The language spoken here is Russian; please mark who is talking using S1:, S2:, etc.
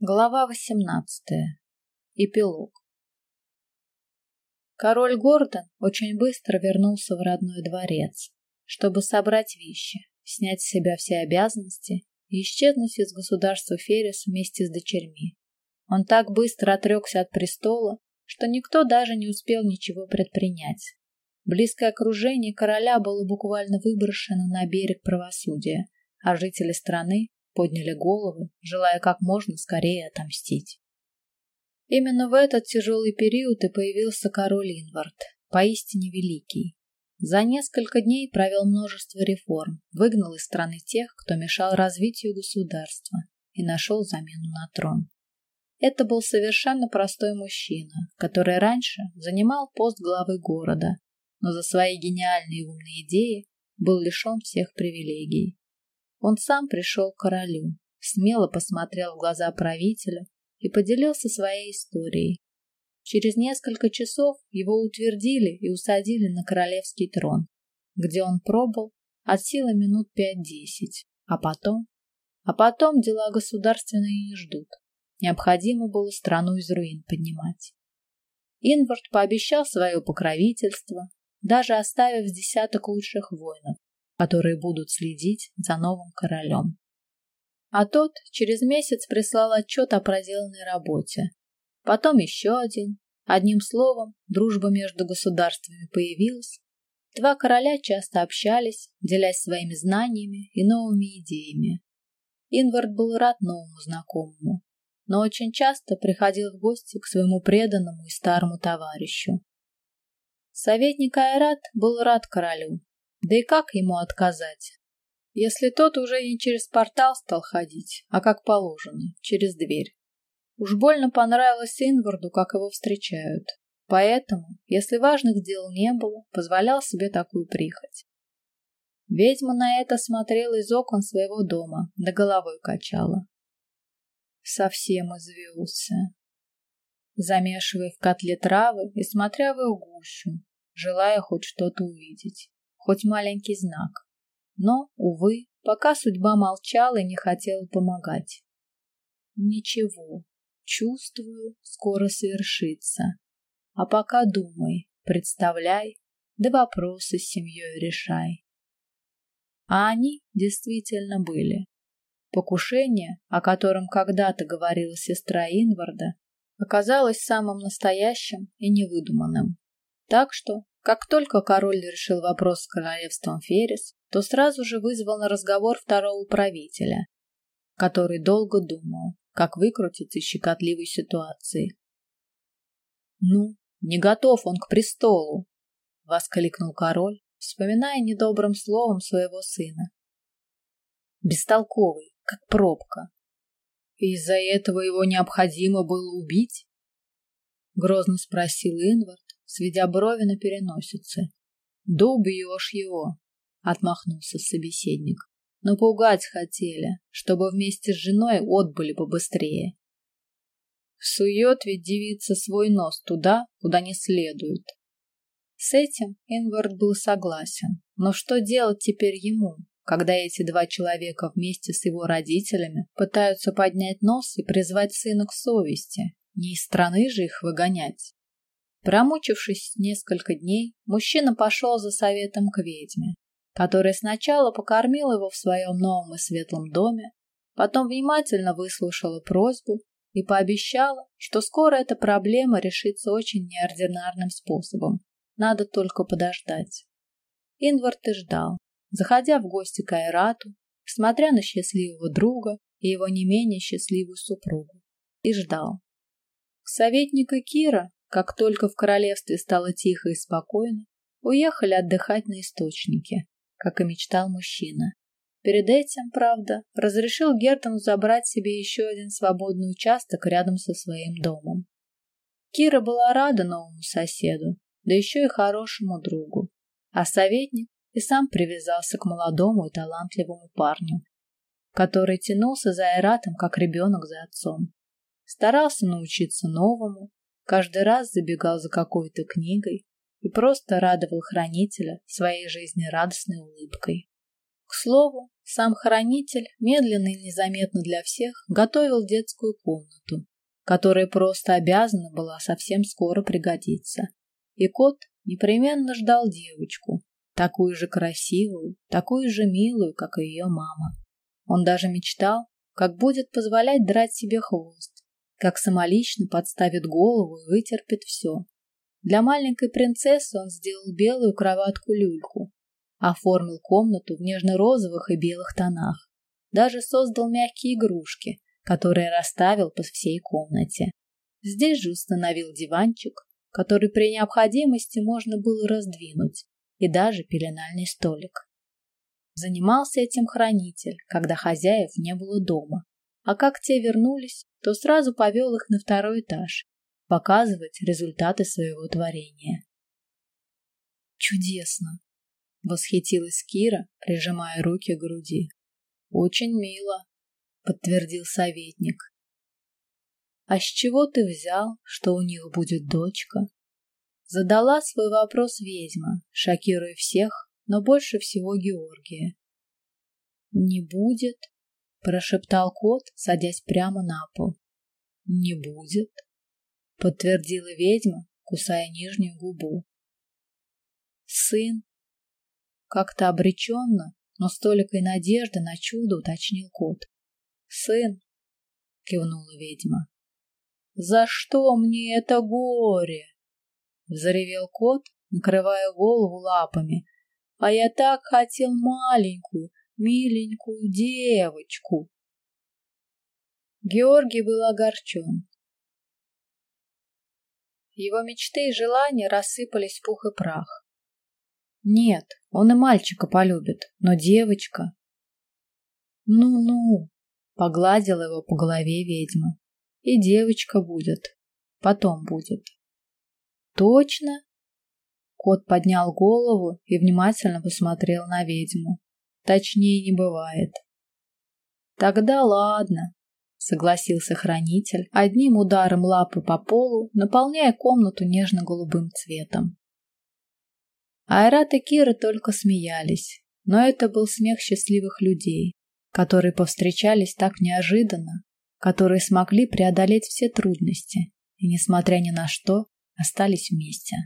S1: Глава 18. Эпилог. Король Гордон очень быстро вернулся в родной дворец, чтобы собрать вещи, снять с себя все обязанности и исчезнуть из государства Феррис вместе с дочерьми. Он так быстро отрекся от престола, что никто даже не успел ничего предпринять. Близкое окружение короля было буквально выброшено на берег правосудия, а жители страны подняли головы, желая как можно скорее отомстить. Именно в этот тяжелый период и появился король Инвард, поистине великий. За несколько дней провел множество реформ, выгнал из страны тех, кто мешал развитию государства, и нашел замену на трон. Это был совершенно простой мужчина, который раньше занимал пост главы города, но за свои гениальные и умные идеи был лишен всех привилегий. Он сам пришел к королю, смело посмотрел в глаза правителя и поделился своей историей. Через несколько часов его утвердили и усадили на королевский трон, где он пробыл от силы минут пять-десять, а потом... А потом дела государственные не ждут. Необходимо было страну из руин поднимать. Инвард пообещал свое покровительство, даже оставив десяток лучших воинов, которые будут следить за новым королем. А тот через месяц прислал отчет о проделанной работе. Потом еще один. Одним словом, дружба между государствами появилась. Два короля часто общались, делясь своими знаниями и новыми идеями. Инвард был рад новому знакомому, но очень часто приходил в гости к своему преданному и старому товарищу. Советник Айрат был рад королю, да и как ему отказать? Если тот уже не через портал стал ходить, а как положено, через дверь. Уж больно понравилось Инварду, как его встречают. Поэтому, если важных дел не было, позволял себе такую прихоть. Ведьма на это смотрела из окон своего дома, да головой качала. Совсем извелся. Замешивая в котле травы и смотря в их гущу, желая хоть что-то увидеть хоть маленький знак. Но, увы, пока судьба молчала и не хотела помогать. Ничего, чувствую, скоро свершится. А пока думай, представляй, да вопросы с семьей решай. А они действительно были. Покушение, о котором когда-то говорила сестра Инварда, оказалось самым настоящим и невыдуманным. Так что как только король решил вопрос с королевством Ферис, то сразу же вызвал на разговор второго правителя, который долго думал, как выкрутиться из щекотливой ситуации. «Ну, не готов он к престолу!» — воскликнул король, вспоминая недобрым словом своего сына. «Бестолковый, как пробка. Из-за этого его необходимо было убить?» — грозно спросил Инвард, сведя брови на переносице. «Да убьешь его!» — отмахнулся собеседник. «Но пугать хотели, чтобы вместе с женой отбыли побыстрее. Сует ведь девица свой нос туда, куда не следует». С этим Инвард был согласен, но что делать теперь ему, когда эти два человека вместе с его родителями пытаются поднять нос и призвать сына к совести? Не из страны же их выгонять. Промучившись несколько дней, мужчина пошел за советом к ведьме, которая сначала покормила его в своем новом и светлом доме, потом внимательно выслушала просьбу и пообещала, что скоро эта проблема решится очень неординарным способом. Надо только подождать. Инвард и ждал, заходя в гости к Айрату, смотря на счастливого друга и его не менее счастливую супругу, и ждал. Советника Кира как только в королевстве стало тихо и спокойно, уехали отдыхать на источнике, как и мечтал мужчина. Перед этим, правда, разрешил Гертону забрать себе еще один свободный участок рядом со своим домом. Кира была рада новому соседу, да еще и хорошему другу, а советник и сам привязался к молодому и талантливому парню, который тянулся за Айратом, как ребенок за отцом. Старался научиться новому, каждый раз забегал за какой-то книгой и просто радовал хранителя своей жизнерадостной улыбкой. К слову, Сам хранитель медленно и незаметно для всех готовил детскую комнату, которая просто обязана была совсем скоро пригодиться. И кот непременно ждал девочку, такую же красивую, такую же милую, как и ее мама. Он даже мечтал, как будет позволять драть себе хвост, как самолично подставит голову и вытерпит все. Для маленькой принцессы он сделал белую кроватку-люльку, оформил комнату в нежно-розовых и белых тонах, даже создал мягкие игрушки, которые расставил по всей комнате. Здесь же установил диванчик, который при необходимости можно было раздвинуть, и даже пеленальный столик. Занимался этим хранитель, когда хозяев не было дома, а как те вернулись, то сразу повел их на второй этаж показывать результаты своего творения. Чудесно, восхитилась Кира, прижимая руки к груди. Очень мило, подтвердил советник. А с чего ты взял, что у них будет дочка? Задала свой вопрос ведьма, шокируя всех, но больше всего Георгия. Не будет, прошептал кот, садясь прямо на пол. Не будет, подтвердила ведьма, кусая нижнюю губу. Сын как-то обреченно, но с толикой надежды на чудо уточнил кот. Сын, кивнула ведьма. За что мне это горе? Взревел кот, накрывая голову лапами. А я так хотел маленькую, миленькую девочку. Георгий был огорчен. Его мечты и желания рассыпались в пух и прах. Нет, он и мальчика полюбит, но девочка... Ну-ну, погладила его по голове ведьма. И девочка будет. Потом будет. Точно? Кот поднял голову и внимательно посмотрел на ведьму. Точнее не бывает. Тогда ладно, согласился хранитель, одним ударом лапы по полу, наполняя комнату нежно-голубым цветом. Айрат и Кира только смеялись, но это был смех счастливых людей, которые повстречались так неожиданно, которые смогли преодолеть все трудности и, несмотря ни на что, остались вместе.